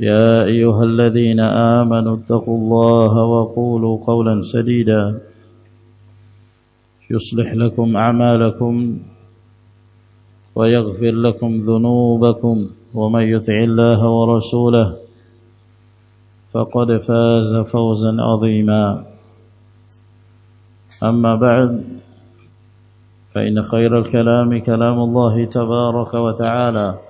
يا أيها الذين آمنوا اتقوا الله وقولوا قولا سديدا يصلح لكم أعمالكم ويغفر لكم ذنوبكم ومن يتع الله ورسوله فقد فاز فوزا عظيما أما بعد فإن خير الكلام كلام الله تبارك وتعالى وعلى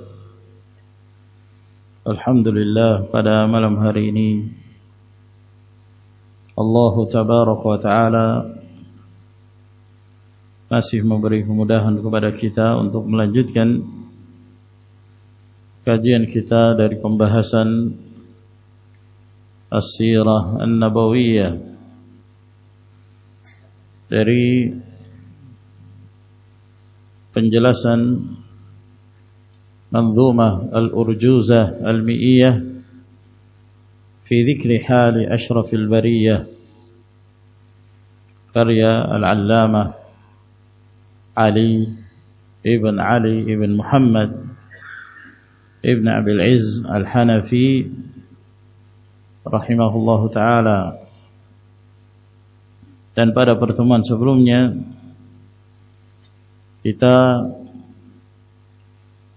الحمد للہ کھیت انجن کتاب سن منظومة الأرجوزة المئية في ذكر حال أشرف البرية قرية العلامة علي ابن علي ابن محمد ابن عبد العز الحنفي رحمه الله تعالى dan pada pertemuan sebelumnya kita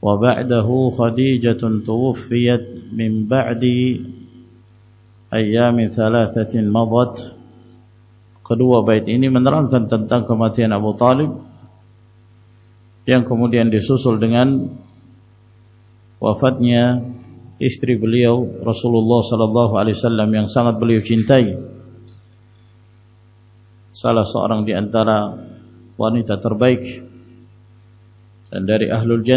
آئی متن مبت خدواب بائنی کنٹماتی انڈی سو سو دیہ ہسٹری بلی رسول اللہ صلا اللہ علی سلام بلی چنتائر دیارا جاتر بائک آلود جا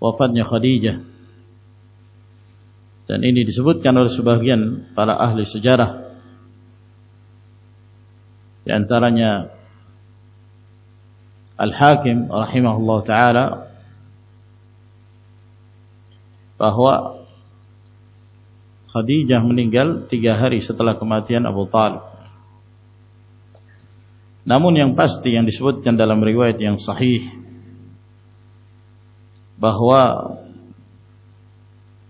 وفت خدیجن سجارا اللہ تیار خدیج ہم تیری ستلا کما دیا ابو تال نامنیاں پچ تیاں رسبت چند ہم ریگوائ تیاں سہی بہوا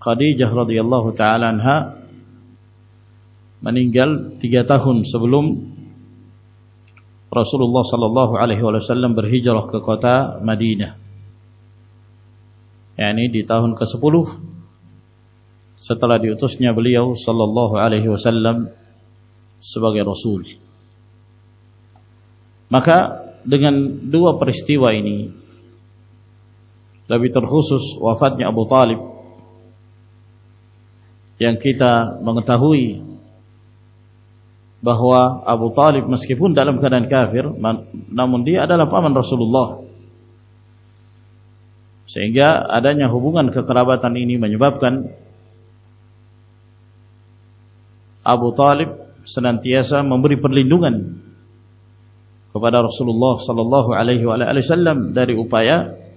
خادی جہرہ گیا ہن سب رسول اللہ صلی اللہ علیہ وسلم یعنی صلی اللہ علیہ وسلم پرستی وائی خصوص وفات منج باب ابو طالب سنانتی ممبری پر لینگنہ رسول اللہ صلی اللہ علیہ دہر ا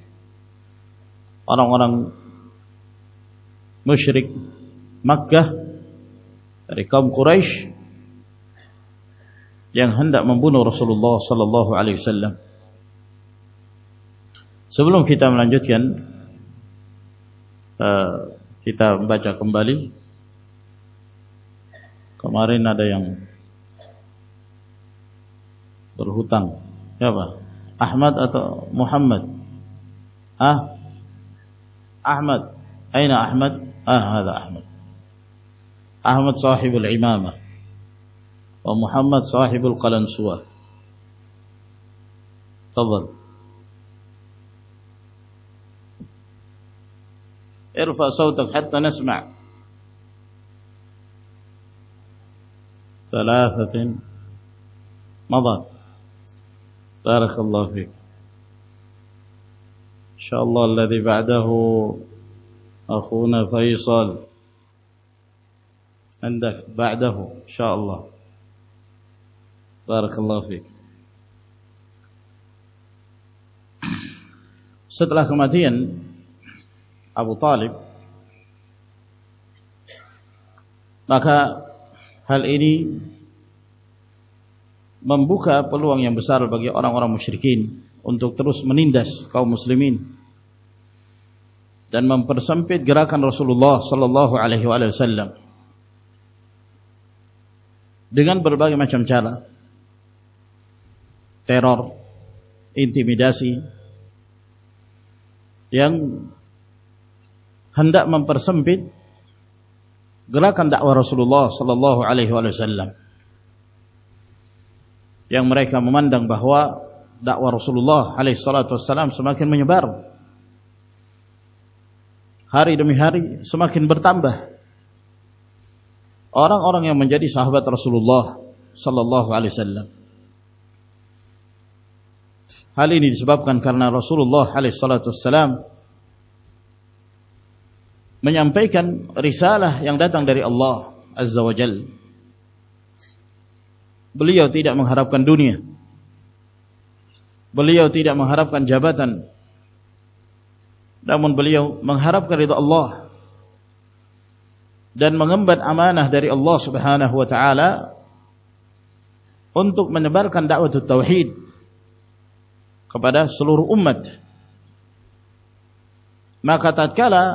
اورنگ اران مشریق مکم کو بنو رسول صل علی صبل کتاب بچا کمبالی ندائ کیا احمد محمد احمد اين احمد آه هذا احمد احمد صاحب العمامه ومحمد صاحب القلنسوه تفضل ارفع صوتك حتى نسمع ثلاثه مضى بارك الله فيك شاء الله الذي بعده أخونا فيصل عندك بعده إن شاء الله بارك الله فيك Setelah kematian Abu Talib Maka hal ini Membuka peluang yang besar bagi orang-orang musyrikin انٹو ترس منیس مسلم پرسمپید گرا کن رسول لو سلام دیگن پر چمچا لروراسی یعن مم پرسمپ گرا کان دسول الح صلی اللہ علیہ وسلم یعن مرائی کا ماندہ رسول اللہ علیہ ہاری ری سماخن برتا اور رسول اللہ حالی رابطہ رسول اللہ پہ کن اللہ بولے من خراب کن ڈونی بولیے محرب کن جبن بولو مغرب کر سلور امت میں کہا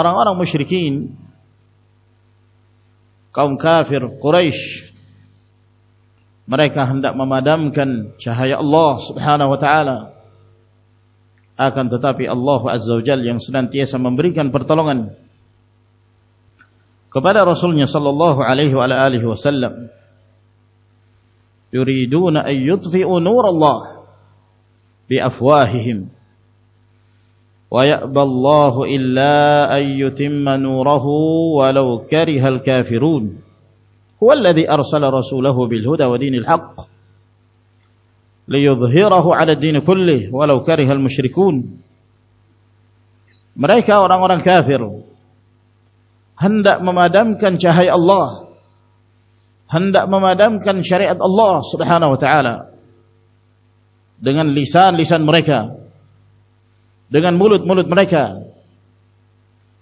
اور مشرقین قریش mereka hendak memadamkan cahaya Allah Subhanahu wa taala akan tetapi Allah Azza wa Jalla yang senantiasa memberikan pertolongan kepada rasulnya sallallahu alaihi wa alihi wasallam yuriduna an yudfi'u nur Allah bi afwahihim wa ya'ba Allah illa an yutimma nurahu walau karihal kafirun هو الذي أرسل رسوله بالهدى ودين الحق ليظهره على الدين كله ولو كره المشركون mereka orang-orang kafir hendak hendak memadamkan memadamkan cahaya Allah Allah syariat subhanahu wa ta'ala dengan lisan-lisan مر کیا نگن mulut مریکا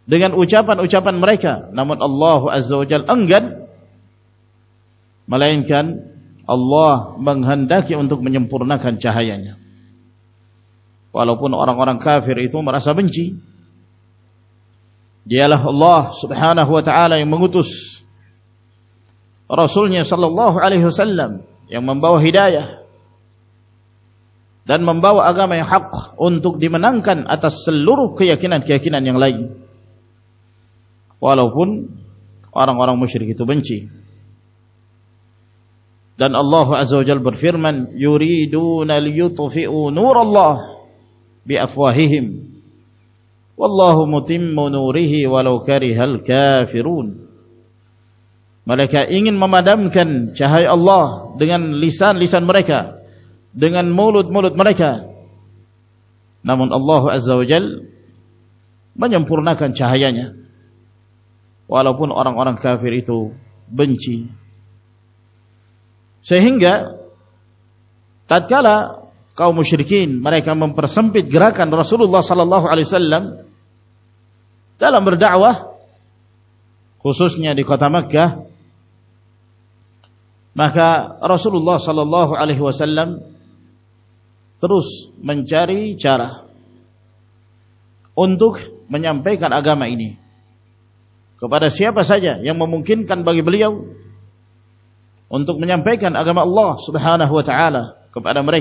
دگن مولت ucapan مریکا دگن اونچا پن مرائے کام enggan ملائی اللہ پورنہ چاہیے اور سلام ہیرا دن ممباب آگام ہے پالو پن اور مشرقی تو بنچی dan Allah Azza wa Jalla berfirman yuriduna liyutfi'u nur Allah biafwahihim wallahu mutimmu nurihi walau karihal kafirun mereka ingin memadamkan cahaya Allah dengan lisan-lisan mereka dengan mulut-mulut mereka namun Allah Azza wa Jalla menyempurnakan cahayanya walaupun orang-orang kafir itu benci تک مشرقین رسول اللہ صلی اللہ علیہ واسو نیم کیا رسول اللہ صلی اللہ علیہ وسلم پہن آگا میپ ممکن ان تک من پیکن اگر اللہ سبحان ہوئے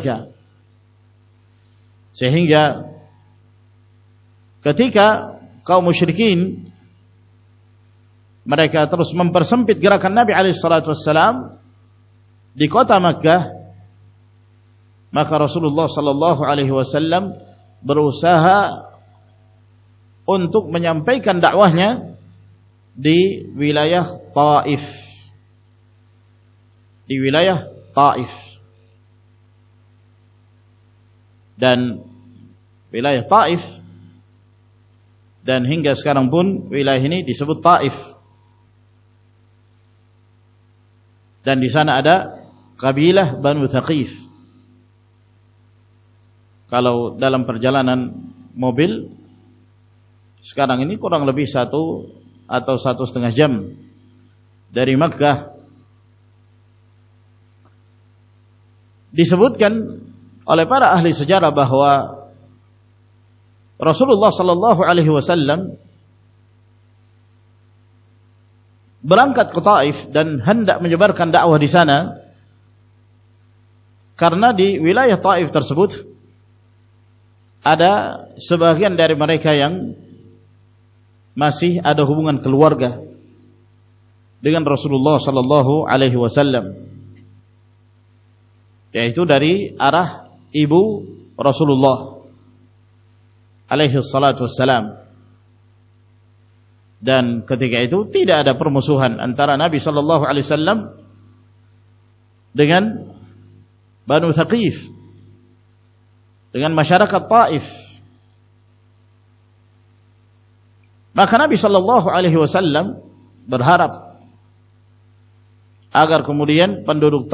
کیا مشرقین کو رسول اللہ صلی اللہ علیہ وسلم بروس ان تک من پیک طاف دلم پر جلان سکارو آٹو ساتوا جم د سبوت گنپا ہوا رسول اللہ صا اللہ بلام کتنا کرنا دیتا سبسی آدھا گا رسول اللہ صلا اللہ الحم نبی صلی اللہ علیہ دیکن بنو سقیف دیکن مشرقی صحیح وسلم برہرب آگر کم پنڈو رخ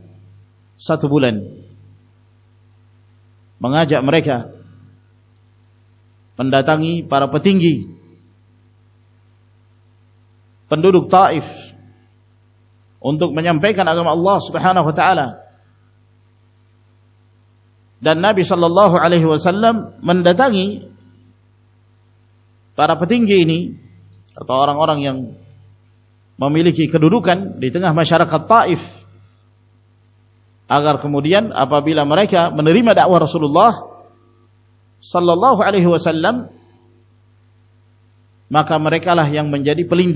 ست بولن منگا جم رے کیا پتینگ رخ اندم پہ اللہ دن بھی صلی اللہ علیہ وسلم منڈنگی پارا پتینگ اور ممی لکھی کن روکنگ ہمیشہ رکھا تا عف آگار کمدین ریما دا رول اللہ علیہ وسلام مقامی پلین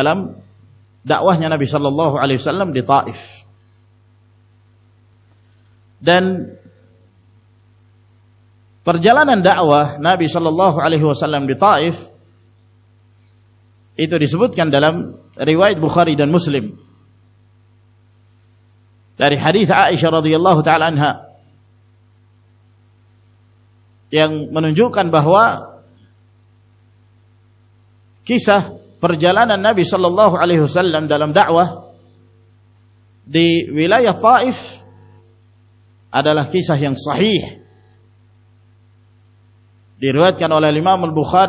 دینا پر جانا بہ سرانب اللہ بخار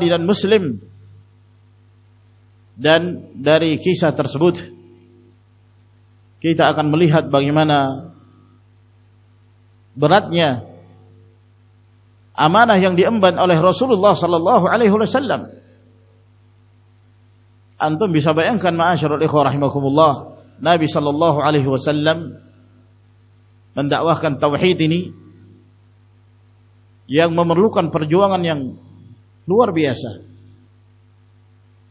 مسلم دین در سات بلیحت بنانا آمان اللہ الیحلے سللم اتنا خوب لو نہ وہ لو کن پر جو آن لوار بھی آسا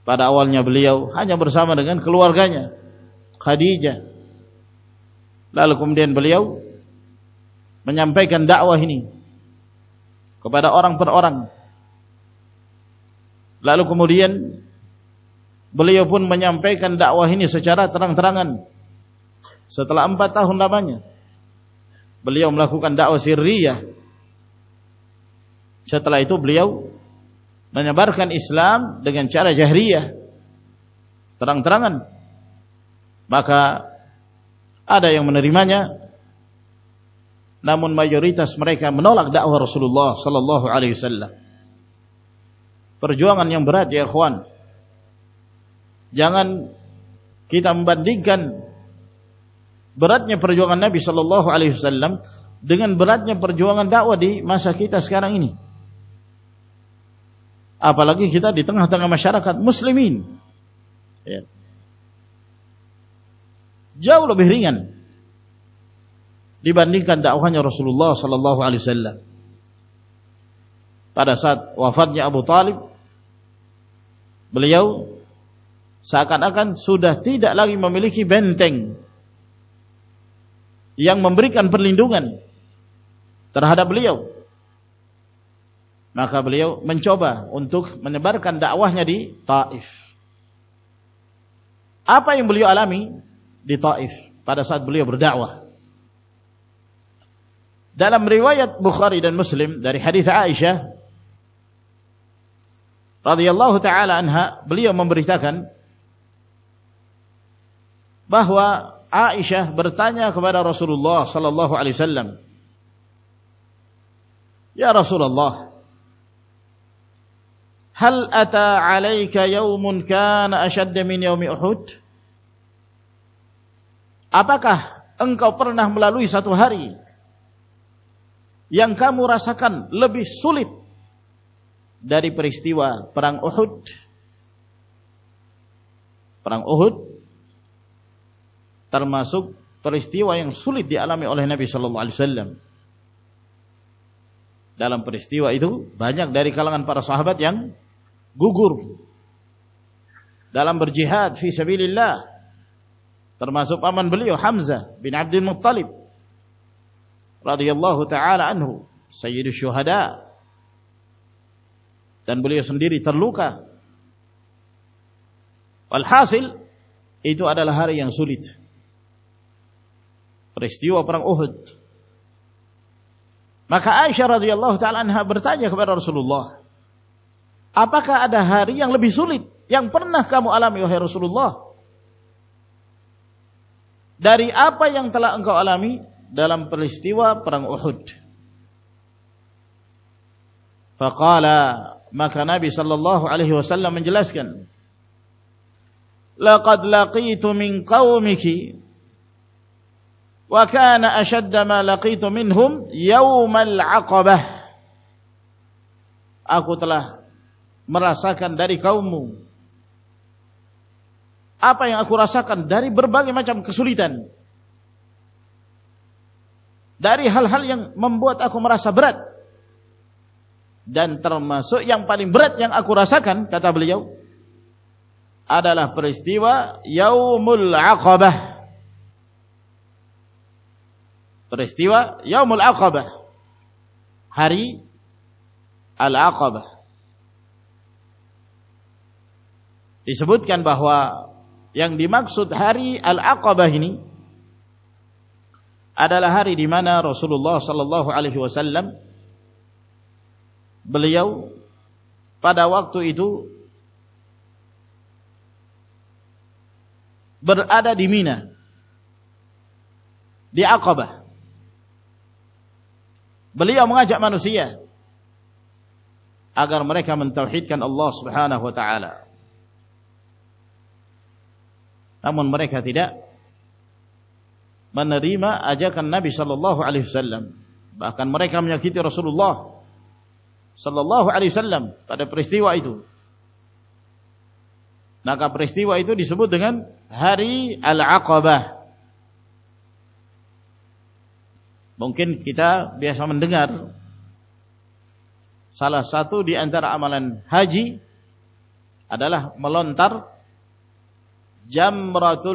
بارا اوال بلیاؤ ہاں برسام رنگن کلو رو کمل بلیاؤ مجام پے گان دہینی اور لالو کمرن بلیہ پن منام پہ کن واہنی سچار تران تران ستلا من بل سر چھتل بلیاؤ د بارن اسلام دیکن چارا جہری رنگ را آدھے ریمانا نا مجھے ریتاس مرائی منہ لگ دا ہر سولو لو سلحال پر جوا گانے برات کمبا دی گانات نے پر جانا سلحل دے گی برات نے پر جوا گانا اوی ماسا کئی نا آپ لگی کتاب دیت ہاتا مشہور مسلم جاؤ لبری گی بند رسول اللہ صلی اللہ علیہ سات وفات بو تعلیم بلے سا کتنا کن دہ تی دمل کی بین تین یامبری کن پر لوگ بلے رس اللہ علیہ رسول اللہ لب احٹ پرست نبی سلام علیہ واؤں داری جد فی سبا سبن بولو بیندال اللہ یہ تو اللہ اور سول اللہ Apakah ada hari yang lebih sulit yang pernah kamu alami wahai Rasulullah? Dari apa yang telah engkau alami dalam peristiwa perang Uhud? Faqala maka Nabi sallallahu alaihi wasallam menjelaskan Laqad laqitu min qaumiki wa kana ashadd ma laqitu minhum yawmal 'aqabah Aku telah merasakan dari kaummu? Apa yang aku rasakan dari berbagai macam kesulitan? Dari hal-hal yang membuat aku merasa berat. Dan termasuk yang paling berat yang aku rasakan, kata beliau, adalah peristiwa Yaumul Aqabah. Peristiwa Yaumul Aqabah. Hari Al-Aqabah. سبتری مجھے منسی آگار من مرسلام داری بمکن کتاب ساتوار جمروب ادا می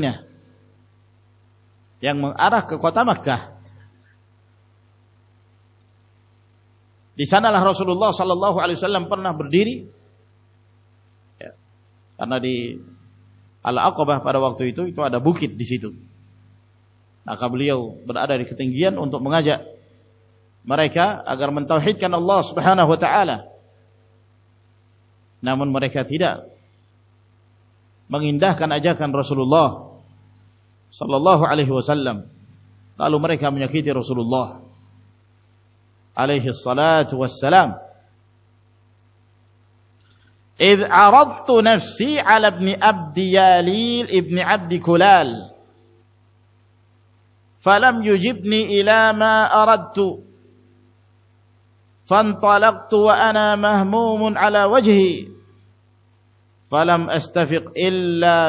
نے بھکیسی کا blue Urdu کتنے انٹو منگاج رکھا اگر منت اللہ سہنا ہوتا من کیا تیرا مگر رسول اللہ صلی اللہ علیہ وسلم رسول اللہ علیہ ما وسلم فانطلقت مهموم على وجهي فلم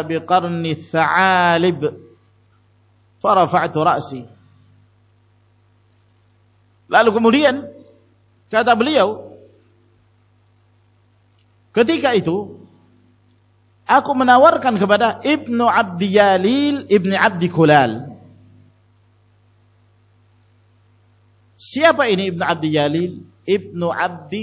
بقرن الثعالب فرفعت Lalu kemudian kata beliau ketika itu aku menawarkan kepada Ibnu Abdi Yalil Ibnu Abdi Kulal Siapa ini Ibnu Abdi Yalil ابن ابن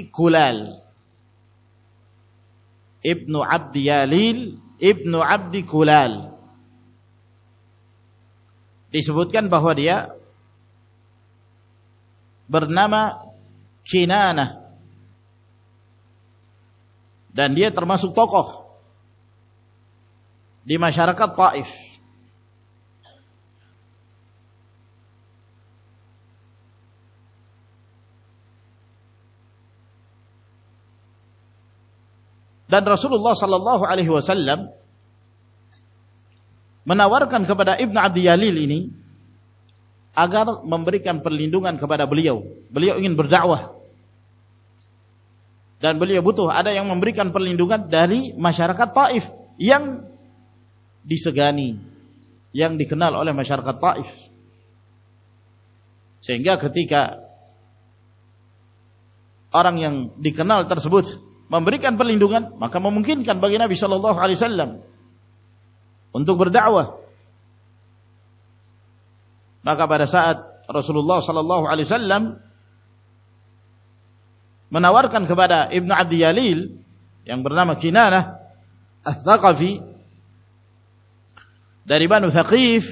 ابن عبدی عبدی کلال کلال یالیل disebutkan bahwa dia bernama دیا dan dia termasuk tokoh di masyarakat Taif رس اللہ صلی اللہ علیہ وسلم کا مر کنبہ لینڈ گنگنگ مقام کنپا گینا صلی اللہ علی سلام ہوں تو گردے آبار سات رسول اللہ صلی اللہ علیہ السلام مناور کنکھ بارہ ابن آدی علیمکینا نا کافی داری بانو ساکیف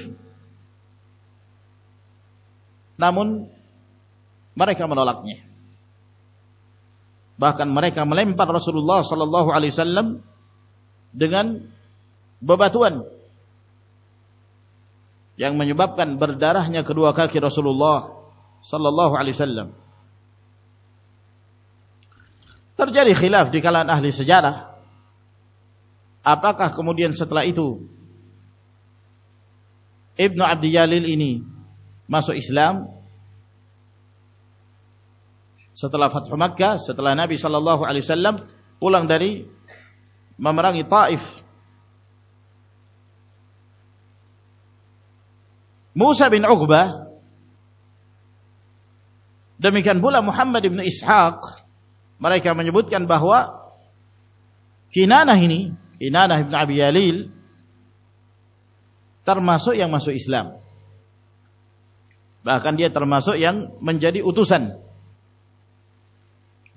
نامن بار کما لاکنی ہے رس اللہ صلی اللہ آپ لہو ابن سو اسلام setelah Fathu Makkah, setelah Nabi Shallallahu Alaihi Wasallam pulang dari memerangi Taif. Musa bin Uqbah demikian pula Muhammad bin Ishaq mereka menyebutkan bahwa Kinanah ini Kinanah bin Abi Yalil termasuk yang masuk Islam bahkan dia termasuk yang menjadi utusan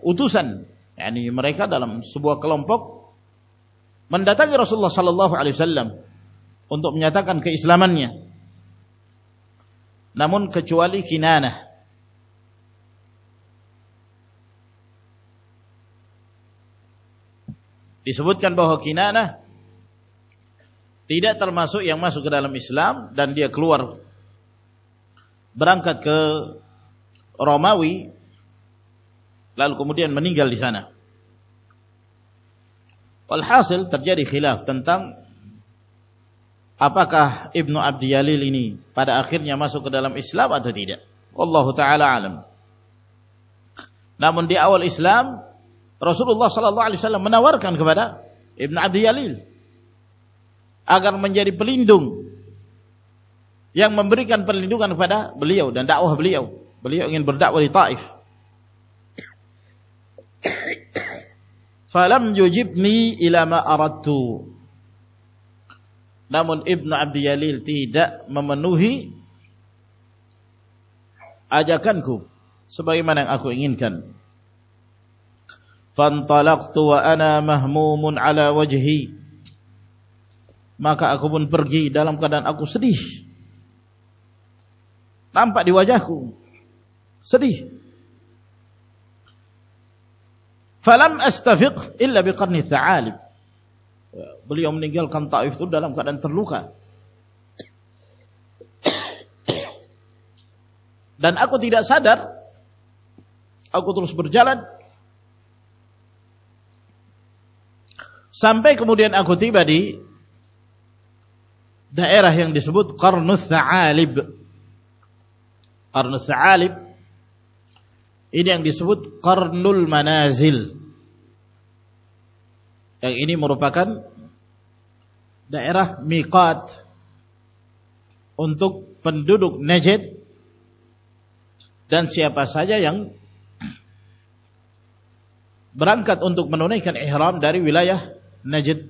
اتوسن ریکادل پکا رسول صلی اللہ علیہ السلام انتا اسلامانی چوالی کی سب کی تیری ترما سو ایما سو اسلام دنیا کلو رنگ رومای لال قومتی رسد اللہ صلی اللہ علیہ بلی بلی بلی داف سب آپھی نام پوجا کو لو کا سدر ابو ترسب سمبے اکو سب کرن سے عالب انیمنگ انی مرف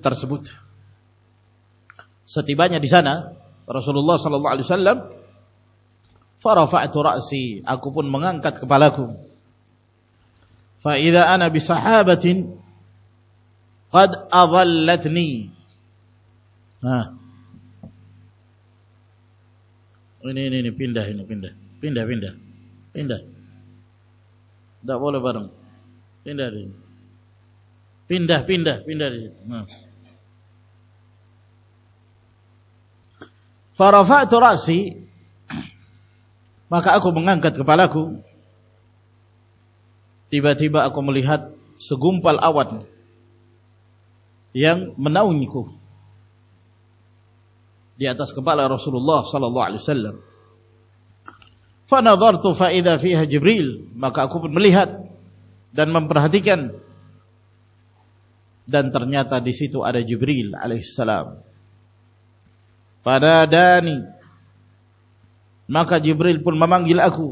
ترسبت ماں آپ فإذا أنا بصحابة قد أضلتني ها ini ini ini ini pindah pindah pindah pindah pindah pindah pindah pindah pindah tidak boleh bareng di maka aku mengangkat kepalaku تھی باتھی آپ کو سگوں پال آواز یعن منا اوی کو سولو لو سلام پانا بر تو جبریل ما کا ملحت دن مرحینسلام کا جبریل پن مما گیل آپ کو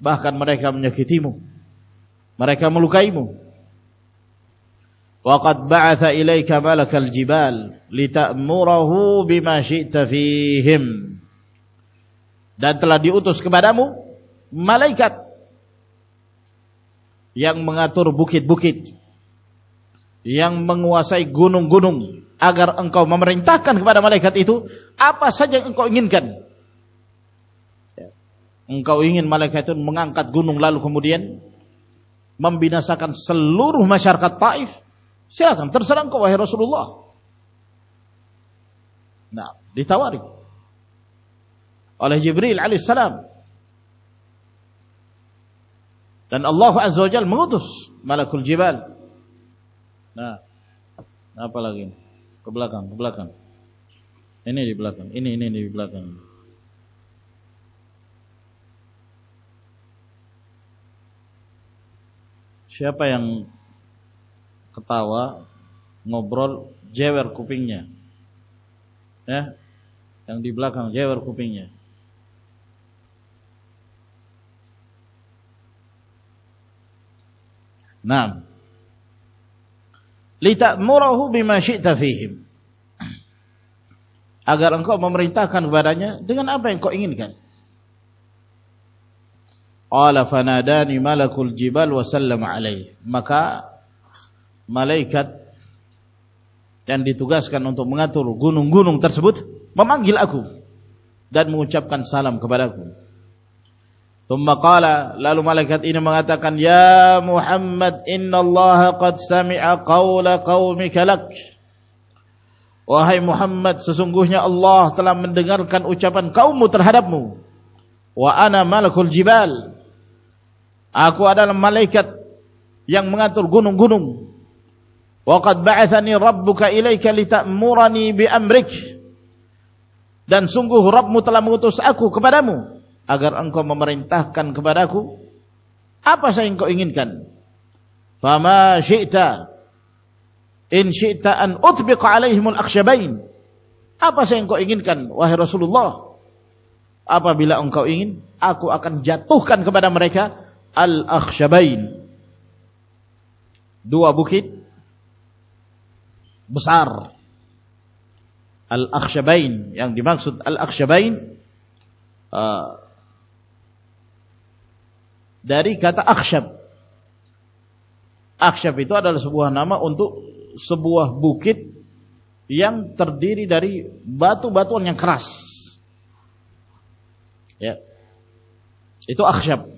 بحقت مریکلاس کے بارے کاگ منگا تر بکت بکت یگ منگوا سا گنو گنگ اگر انکو ممرنگات ان کا اویئن مال منگان کر گونگ لال کھم ممبینسا رسا دس ملک پتابر جن دیپلا جے کوپی مر آئی ستھی اگر ان کو بمرتا بارہ دن آپ کونگین Ala fanadani malakul jibal wasallam alaih. Maka malaikat yang ditugaskan untuk mengatur gunung-gunung tersebut memanggil aku dan mengucapkan salam kepadaku. Tumma qala lalu malaikat ini mengatakan ya Muhammad innallaha qad sami'a qawla qaumika lak. Wahai Muhammad sesungguhnya Allah telah mendengarkan ucapan kaummu terhadapmu. Wa ana malakul jibal. آو ادین ملک young منگا تر gone going وقت مورانی رپ مو تم کبرام اگر ان کو ممرن تاہ کبرا کو آپ سنگین کو ایگین کنٹا اکشے بہن آپ سنگھ کو ایگین کن واہ رسل لو آپن آپ جا تک ریکا ال اکشب دسار ال اکشبئی داغ سند الب داری کاشب اکشپ نام انتو سب بوکت یا داری باتو براس یہ تو اکشپ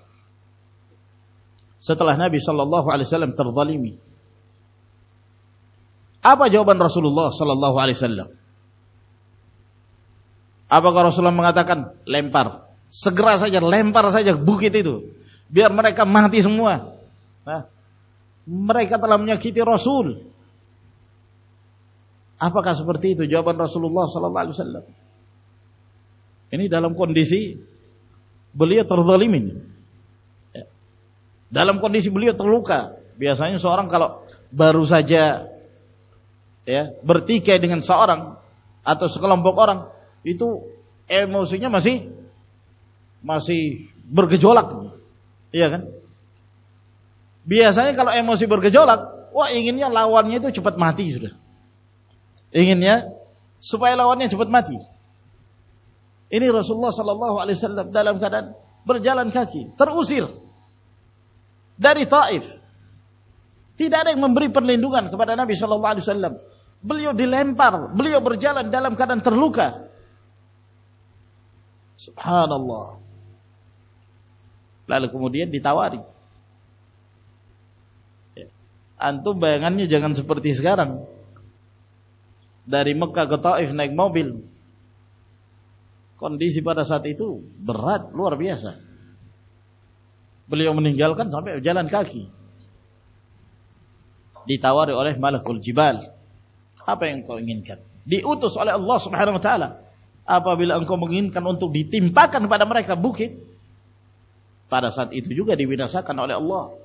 سطل ہے نا صلی اللہ علیہ آپ جو رسول اللہ صلی اللہ علیہ آپ کا رسول مرک محتی سنگا مرکی رسول آپ کا سب پر رسول اللہ صلی اللہ علیہ ڈالم کون دیسی بولیے تردولی می ن دلم کو چپت محتینیا سبائ لوانی چپت ماتی رسول جگنس پرتی اسور بھی آپ beliau meninggalkan sampai jalan kaki ditawari oleh malakul jibal apa yang kau inginkan diutus oleh Allah Subhanahu wa taala apabila engkau menginginkan untuk ditimpakan kepada mereka bukit pada saat itu juga dibinasakan oleh Allah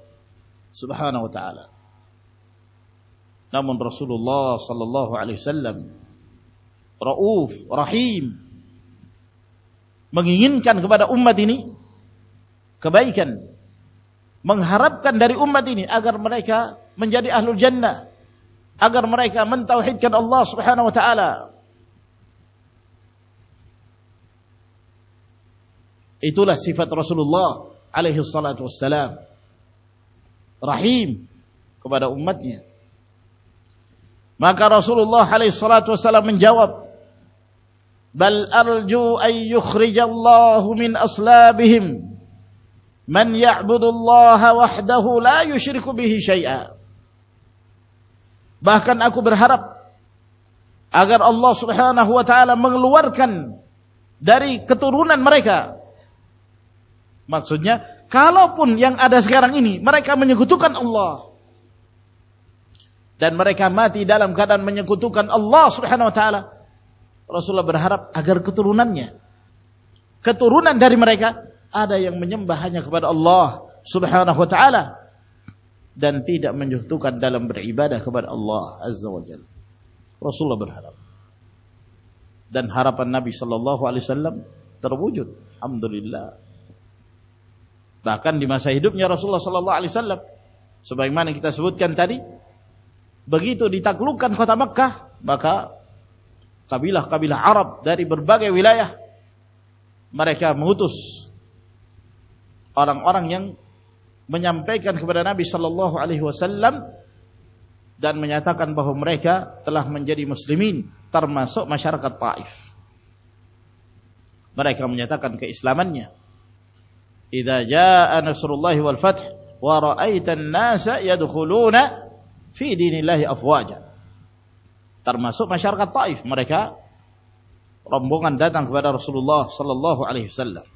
Subhanahu wa taala namun Rasulullah sallallahu alaihi wasallam rauf rahim menginginkan kepada umat ini kebaikan منگ کر سلط وسلام رحیم خبر امت نی مکا رسول اللہ علیہ اللہۃ وسلام جباب خریج اسلم حرب اگر اللہ سبحن اللہ حرب اگر مرے کا خبر اللہ رسول آرب تاری بربا گلایا مرے کیا محتوس اورنگ اورنگ یا نبی صلی اللہ علیہ وسلم اسلامیہ صلی اللہ علیہ وسلم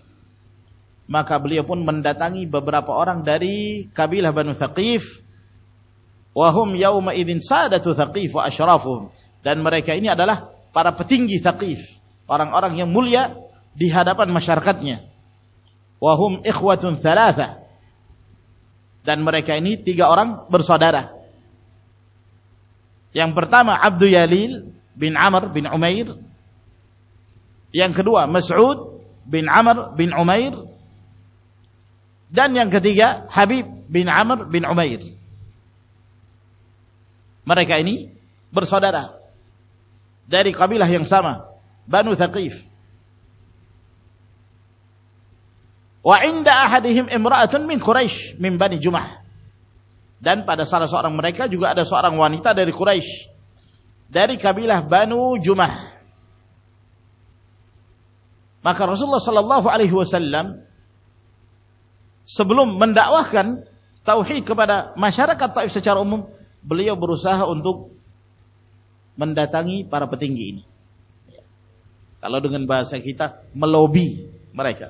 بن امر بن عمیر یڈو مسعود بن امر بن عمیر دنیا گیا حبیبی رسول وسلام سبلوں منڈا ماشا را کتار بلے برو سا ادوبی پارا پتینگی با سا کتا ملوبی مریک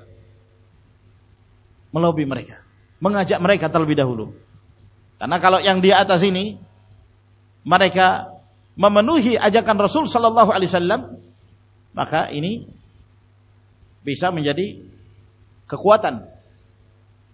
مرائل تنا کام بھی نی مرائک ما مو آج رسول صلا اللہ علیہ السلام میسا منجادی ککواتن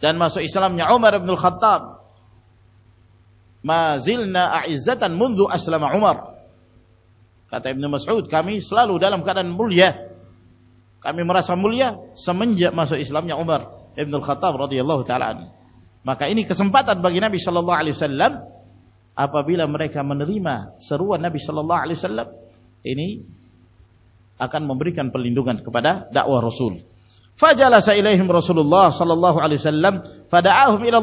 dan masuk Islamnya Umar bin Khattab. Mazilna a'izzatan mundu aslama Umar. Kata Ibnu Mas'ud, kami selalu dalam keadaan mulia. Kami merasa mulia semenjak masuk Islamnya Umar bin Khattab radhiyallahu taala Maka ini kesempatan bagi Nabi sallallahu alaihi wasallam apabila mereka menerima seruan Nabi sallallahu alaihi wasallam ini akan memberikan perlindungan kepada dakwah Rasul. فجلس إليهم رسول الله الله الله صلى عليه وسلم فدعاهم إلى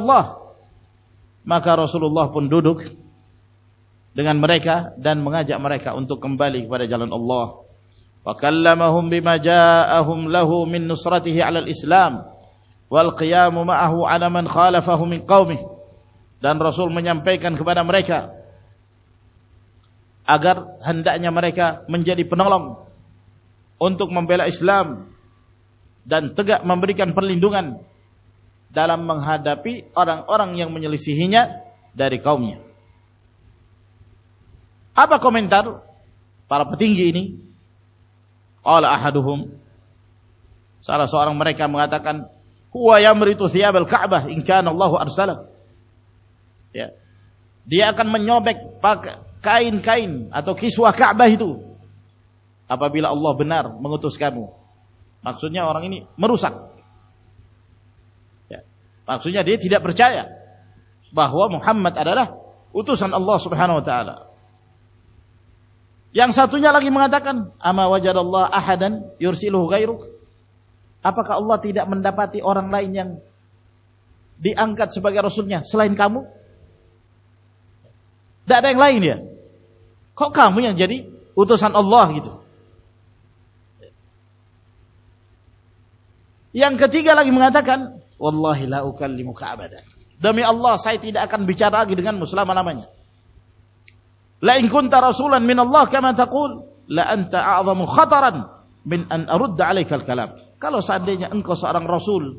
maka Rasulullah pun duduk dengan mereka mereka dan dan mengajak untuk kembali kepada kepada jalan Allah Rasul menyampaikan mereka agar hendaknya mereka menjadi penolong untuk membela Islam تک ممرکن پانی دن گان دل منہ دپی اور سہی ہے داری کاؤ میپ کو منٹ پار پنجی آرنگا مرتب سے ان کا نولہ دیا کم کئی کس وہی لوگ پاکثی مارو سن پاکس پرچا بہوا مخام اللہ حینا یا تجا لگی ماں دکان آما واجر اللہ آنسی لوہ گئی روک آپ کا اللہ تی اور لائی دیپ سو سلائی کا مو دنگ لائی کم جی اتو سان اللہ کی تو اینگ کتگا الگ اللہ حیلا اکللی موقع دمی اللہ سائ تین بچارا گی گان مسلا من ان رسول لے ان ختاران کام کا ان کو سا اور رسول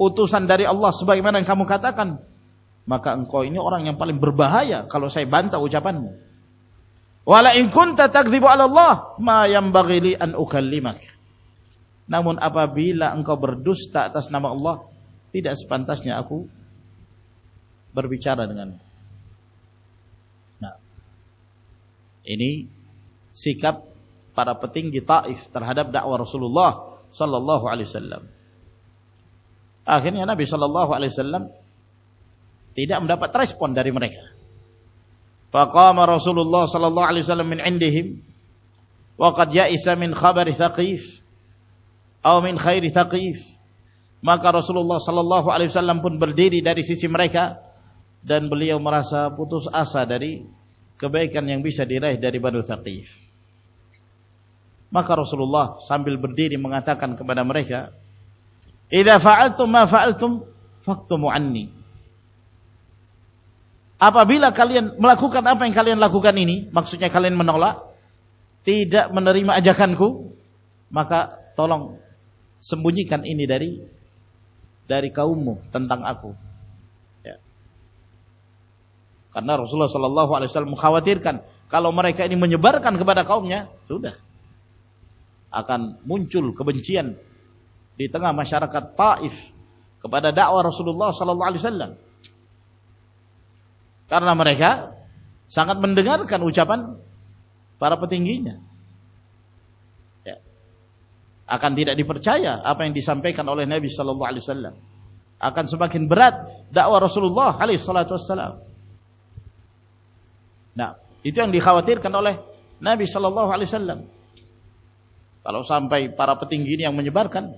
اتوانی اللہ سب کھاتا کن مکا ان کو اور پالیم بربہ ہے کالوسائی بندو چاپان میں وا انتا تک دے بہ مائم بگئی انقل لی مکھی نہم آپ ان کا سلام آخری صلی اللہ علیہ تین رسول اللہ صلی اللہ علیہ آ مینکھا ری تھاف ما کر رسل پن بر دیر داری مرائی دن بلی او مراشا پوس آساد کلائف مکارل بر دیر مرائی امتم فک میپا کچھان کو مقل سمبوجی کھانے داری داری کاؤ تنٹنگ آو کر رسول سولہ مخاوطر کنوار مجھے برکان کبا دے کاؤں دے کم منچول چین رسول کرنا مرک سن ڈگھر پار پتی انگی نہ اکنچا علیہ اللہ اکن صبح یہ تو مجھ بار کن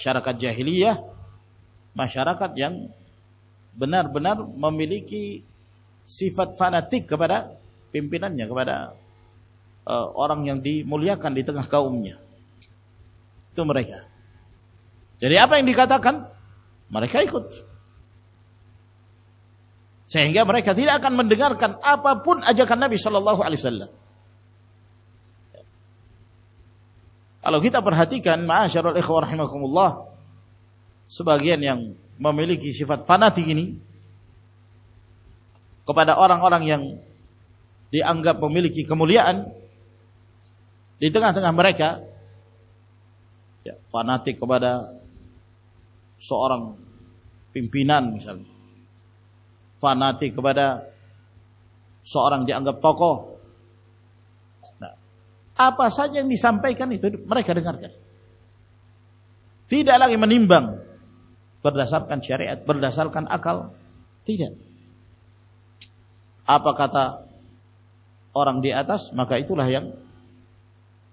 شارلی مشارک مملی کی پمپین اورنیا مولیا کن کامیاں تو مرکزی کا ہینگی صلاح اللہ آلو کی تبیقین لو صبح گیان ممی لکھی پان تی نہیں کپڑا اورنگ ممی لکی کملیاں نیتنا رائک پنا تکوادہ سو اور پمپی نثر پنا تیکواد سم دن کا پکو آپا ساتھ تی دلانگ منی بن پردا سب کھان سیا بردا سب اکل تیڈ آپ کا اور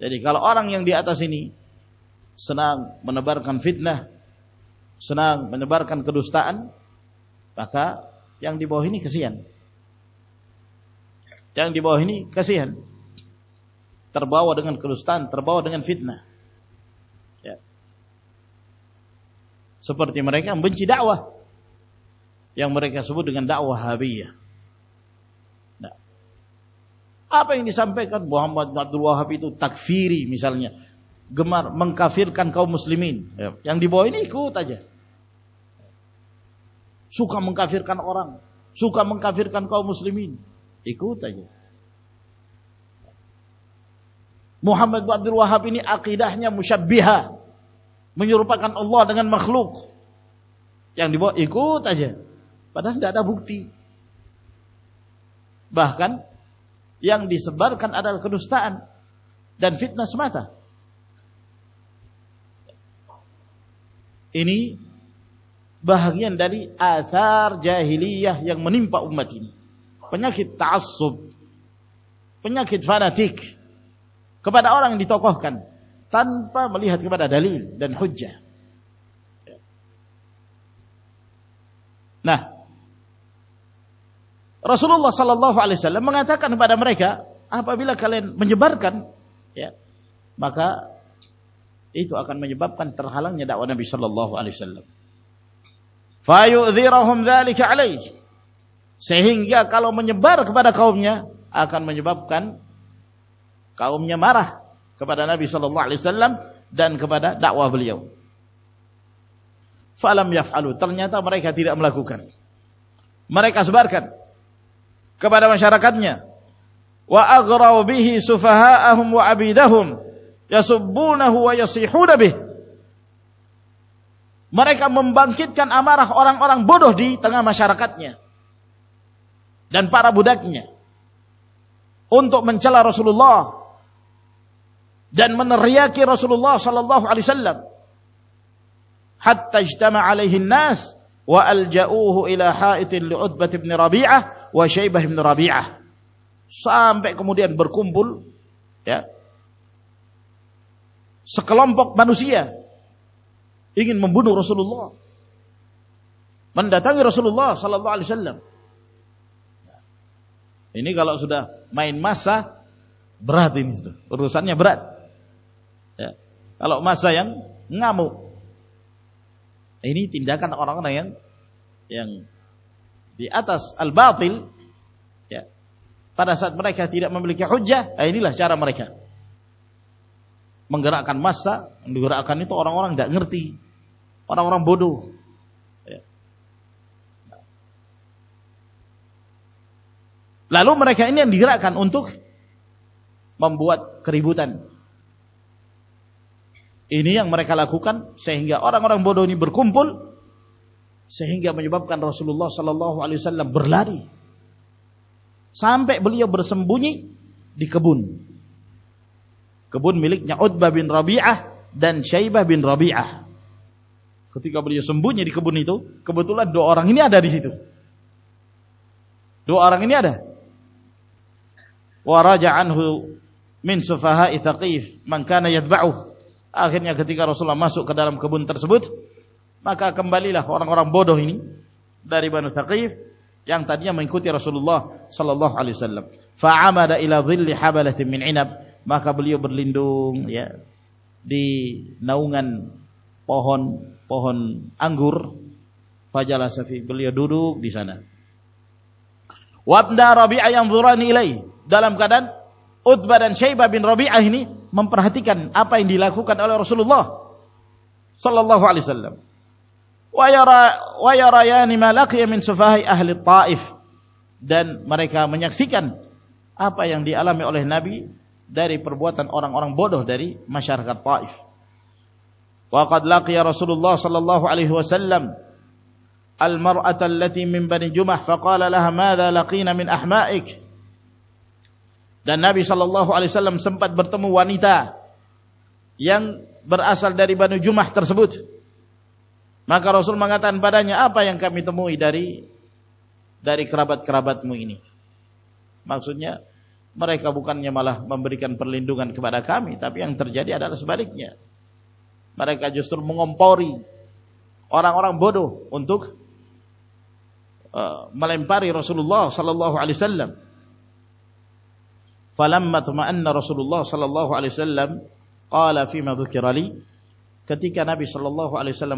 دیکھی گلو اور تاسی من بار کن فیٹ ن سنا مارکن کر با دن کلوستان تربوا دن گان فیٹ نا سوپرتی مرکزی دا یوگا سب دن دا اوا بھی آپ نے سمپے محمد الپی تو کسلیمین یا منکافیر کان اور منکافیر کن کو مسلیمین محمد عبد الفی نے آئی دہنی موساب مئر رپا کن اللہ مخلوق یادا ada bukti bahkan نسطنا سما منی چینی پنجا کت پنکھا اور رسول اللہ صا اللہ علیہسل منگا بارکھا بر کن تو نبی صلی اللہ علیہ سلام فائو سیا کا برقاؤں آج بپ کن مارا دن صلی اللہ علیہ سلام دینا تیرو سر کن مارک بنگا مشا رقاد انتو من چلا رسول اللہ جن بن ریا کی رسول اللہ صلی اللہ علیہ ویسے بہیم دوری آ سام کم برکوم بول سکلمپک منسی ہے ایمبلو رسول اُلو من ڈاٹا رسول لو سلو آسم سر معردی سر برت مین اینی تین دا کریں البل ترقی جا رہی لہچارم ریکھا منگھر آسا ڈھیرا اورتی بوڈو لالم انگرا کن انک بمبو کریبو تین ان لاکھو سنگنگ اور بوڈو پھول سہی گیا جب رسول اللہ صلی اللہ علیہ برلاری سمیا برسو ربن ملک با بن رابط با بن رابی آتی سمبو کبوتولا ڈو رنگنی آدھی ڈو اورنگیا دے وہ من سوکھا نا کھتی کا رسول تر سبت مقا کمبال بدہ داری بنواد میرو سل سال فالی نب من پہن پہ گور بلیو دوران ات بادن سی بابن رب آ ممپر ہاتھی کانپائن رسول للی سلام ويرى ويريان ما لقي من سفهاء اهل الطائف dan mereka menyaksikan apa yang dialami oleh nabi dari perbuatan orang-orang bodoh dari masyarakat Taif. Wa qad laqiya Rasulullah sallallahu alaihi wasallam al-mar'ata allati min bani Jumah faqala laha madza laqina min ahma'ik? Dan Nabi sallallahu alaihi wasallam sempat bertemu wanita yang berasal dari Bani Jumah tersebut. رسول مانگاتا math داری کرم پر لو گان کے مغم پوری اور مل پاری رسول اللہ صلی اللہ علیہ سلام پلمت ان رسول اللہ صلی اللہ علیہ نبی صلی اللہ علیہ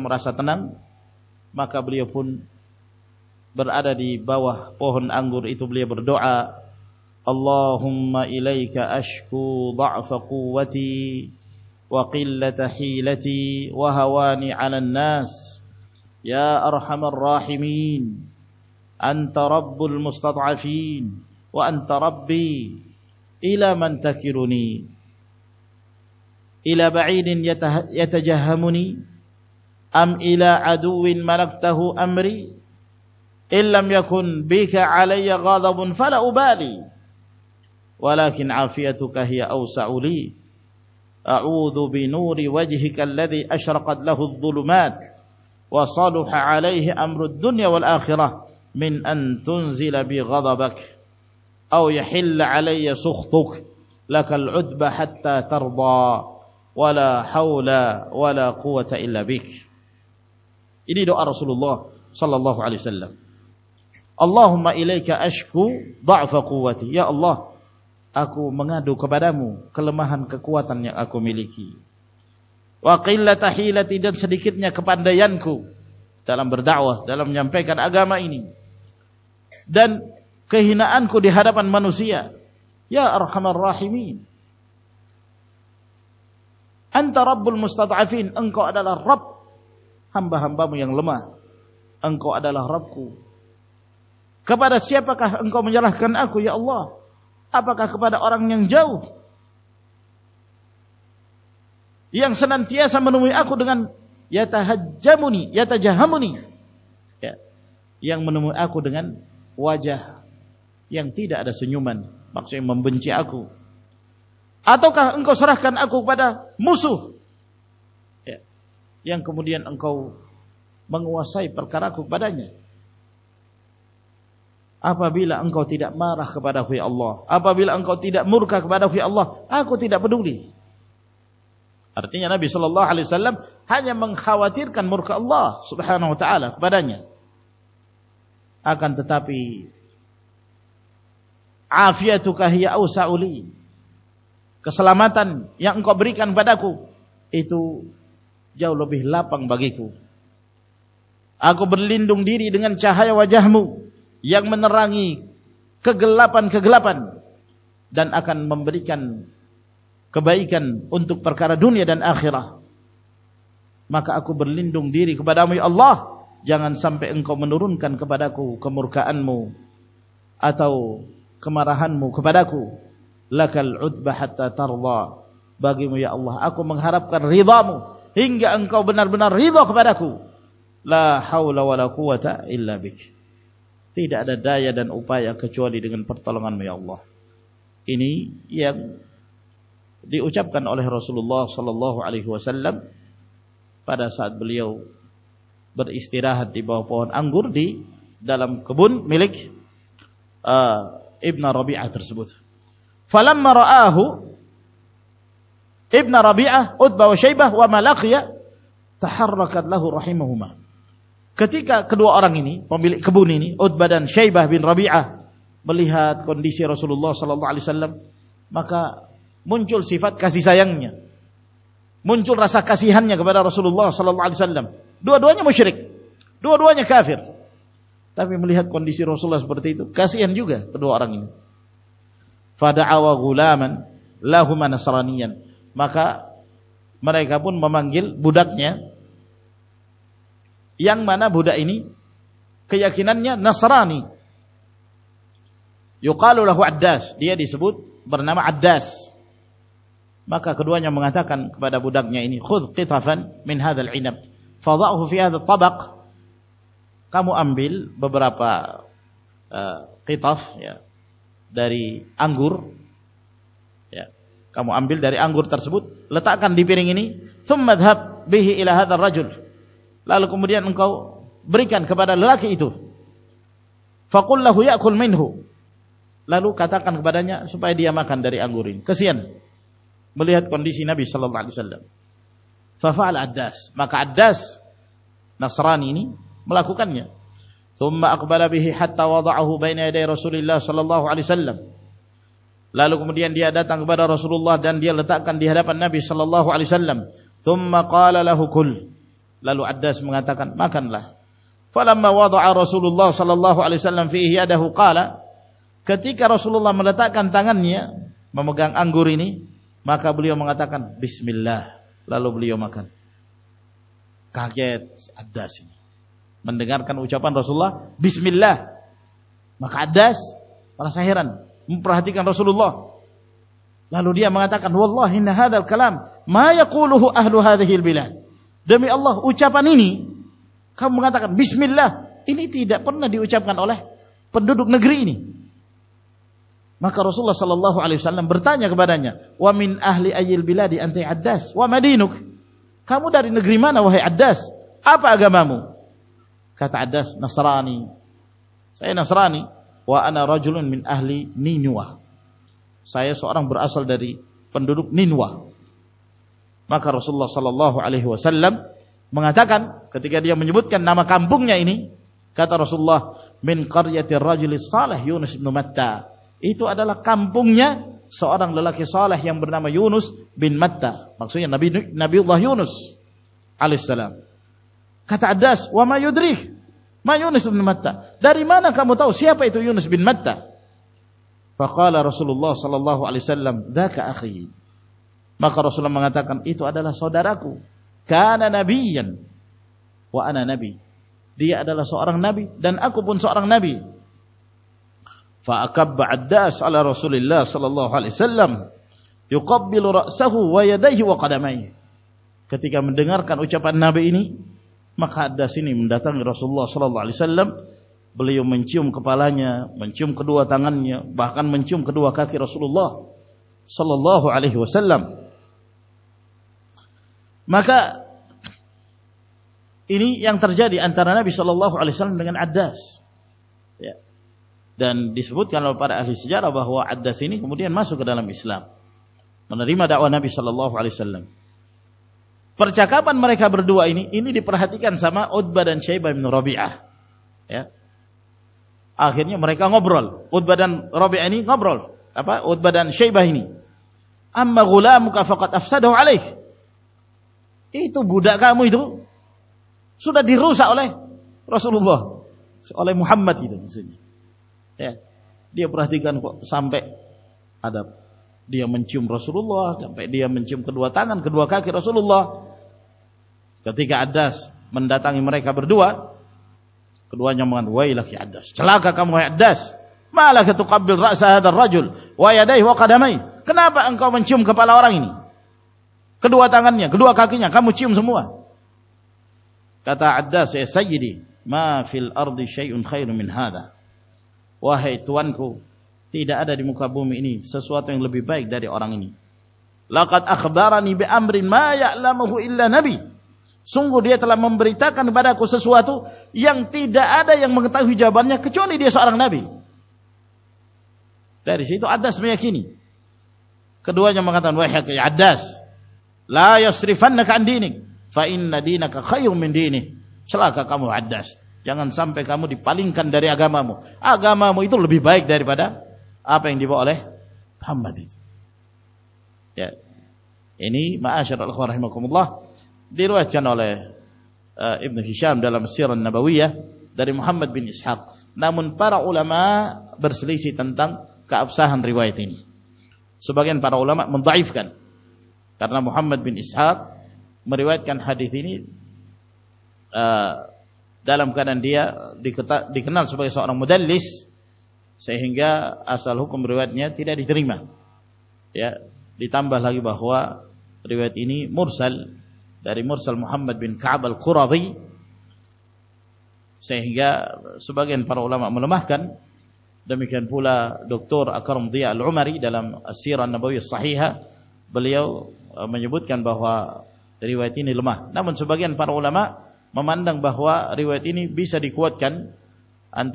إلى بعيد يتجهمني أم إلى عدو ملكته أمري إن لم يكن بك علي غضب فلا أبالي ولكن عافيتك هي أوسع لي أعوذ بنور وجهك الذي أشرقت له الظلمات وصلح عليه أمر الدنيا والآخرة من أن تنزل بغضبك أو يحل علي سخطك لك العذب حتى ترضى ولا ولا حول قوة إلا بك إني رسول الله الله الله صلى عليه وسلم اللهم إليك أشكو ضعف قوتي يا aku aku mengadu kepadamu kelemahan kekuatan yang miliki wa qillata hilati dan dan sedikitnya kepandaianku dalam dalam berdakwah menyampaikan agama ini kehinaanku di hadapan manusia ya arhamar rahimin ہنتا رب بل مستاد آفین ان کو ادا لا رپ ہمبا مئن لما ام کو ادا لا رپ کو کبا دا چی پکا مجھے آپ کا اور جنگ سنان تیا منگانے آ کو دنگنگ تی دن بکسیا کو آد ان سرخانا مسوین ان کو بارا ہوو آپابیلا مورکا بارہ ہوو آپ تین بڑی آتی تھی ہالی سلام آج ہمیں تاپی آپ کہ کسلا متن برقن بدا کو ایتو جاؤ لولا پان بگی کو آپ برلین ڈوں دے دوں گان چاہا جہم یا رنگی کگلپان کگلاپان دن آن ممبر کبئی کن انک پرکار ڈھونڈن آخرا ماں کا برلین ڈوں کو جان سمپے ان کا رن کن کب کو کمرک انم اتاؤ کمرہ حنم کبا کو لاکل باغی میام کار ریبامی دلانے پارا ساتھ بلیویرا گور دی روی آدر بت فلم آئی بہ ما لاکھ لہو ما کا شیبہ ربی آ ملیحت کن دیسی رسول اللہ صلی اللہ علیہ سلام منچول صفات کا منچول رسا کا رسول اللہ صلی اللہ علیہ مشرقہ ملیحت کن رسول گاگی فادہ آن لو مسار مرائی کا من بن میع نسرانی مہنگا بھوڈافن پابک کم امبیل براب داریور امبلریگور سبت لتا دی پیریں سم مدھا بی ہات راجل لالو کمرا بریک لڑا کے تو پھاکل لہول لالو کتھا بڑا سوپا دیا کسیاں مل کنڈیشینسرانی تمبر صلی اللہ علیہ کتک رسول منڈے گرچاپان رسولان اللہ ہین میلوا دہل پانی تی دن چاپ نہ گرینی مقا رسول سلام برتا بنیاں نو خا ماری مانداس آپ اگ مامو kata Adas Nasrani. Saya Nasrani wa ana rajulun min ahli Ninwa. Saya seorang berasal dari penduduk Ninwa. Maka Rasulullah sallallahu alaihi wasallam mengatakan ketika dia menyebutkan nama kampungnya ini, kata Rasulullah min qaryati rajuli salih Yunus bin Matta. Itu adalah kampungnya seorang lelaki saleh yang bernama Yunus bin Matta. Maksudnya Nabi Nabiullah Yunus alaihi salam. مت داری مت اللہ ڈرکن مق آداسی رسول سلح سلام بولے یہ پلاں منچدہ تا بہانس اللہ علیہ وسلام میری صلاح سلاماء اللہ پرچاکردو آئی پرہتی کان ساما ادبدن شاہ رب آخر مریک ادباد رب آئیرلپ ادبادن سی باہنی آما گولا مو کا فکت افسات یہ تو بدا کا میڈو سونا درخواؤ سا لو بہتان کو سام گئے آداب dia mencium Rasulullah sampai dia mencium kedua tangan, kedua kaki Rasulullah. Ketika Adas mendatangi mereka berdua, keduanya mengatakan, "Wailak ya Adas, celaka kamu ya Adas. Malaka tuqabbil ra'sa hadzal rajul wa yadayhi wa qadamai. Kenapa engkau mencium kepala orang ini? Kedua tangannya, kedua kakinya kamu cium semua." Kata Adas, "Ya sayyidi, ma fil ardi syai'un khairu min hadza." Wahai tuanku, تی ددا موقع بومی سسوات نبی سنگو دیا کوئی اور بھی تو آداس میں کدوس لا سری فن دے نی نا خولا کا سمپے کا میرین کن در آگا موا می بھائی بدا آپ جی بولے محمد محمد شہگیا آسل ہکم ریواتی مورسل مورسل محمد بیل کرما دیکھ پولا ڈاکٹر اخرم دیا لماری شاہی بلیا مجھے بوت گانبا ریوائتی نیل نامن سب فارما مانا دن بہا ریوائتی نے بیساری کواد کن من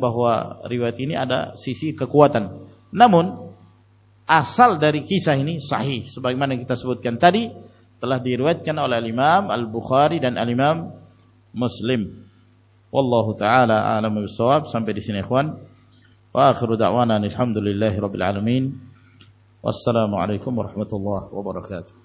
بہ رونی نا منہم الحمد اللہ رب المین السلام علیکم و رحمۃ اللہ وبرکاتہ